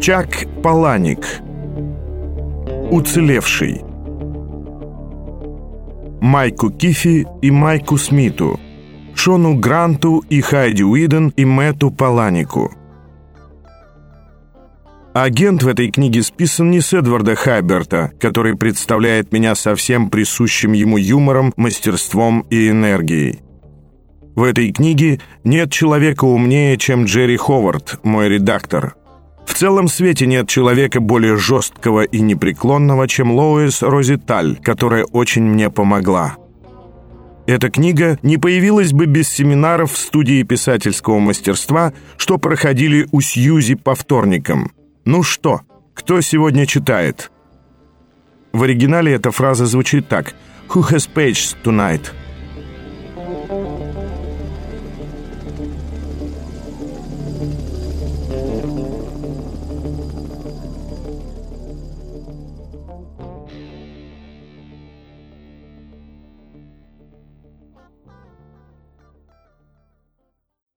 Чак Паланик. Уцелевший. Майку Кифи и Майку Смиту. Шону Гранту и Хайди Уиден и Мэтту Паланику. Агент в этой книге списан не с Эдварда Хайберта, который представляет меня совсем присущим ему юмором, мастерством и энергией. В этой книге нет человека умнее, чем Джерри Ховард, мой редактор. В целом свете нет человека более жесткого и непреклонного, чем Лоуис Розиталь, которая очень мне помогла. Эта книга не появилась бы без семинаров в студии писательского мастерства, что проходили у Сьюзи по вторникам. Ну что, кто сегодня читает? В оригинале эта фраза звучит так «Who has pages tonight?»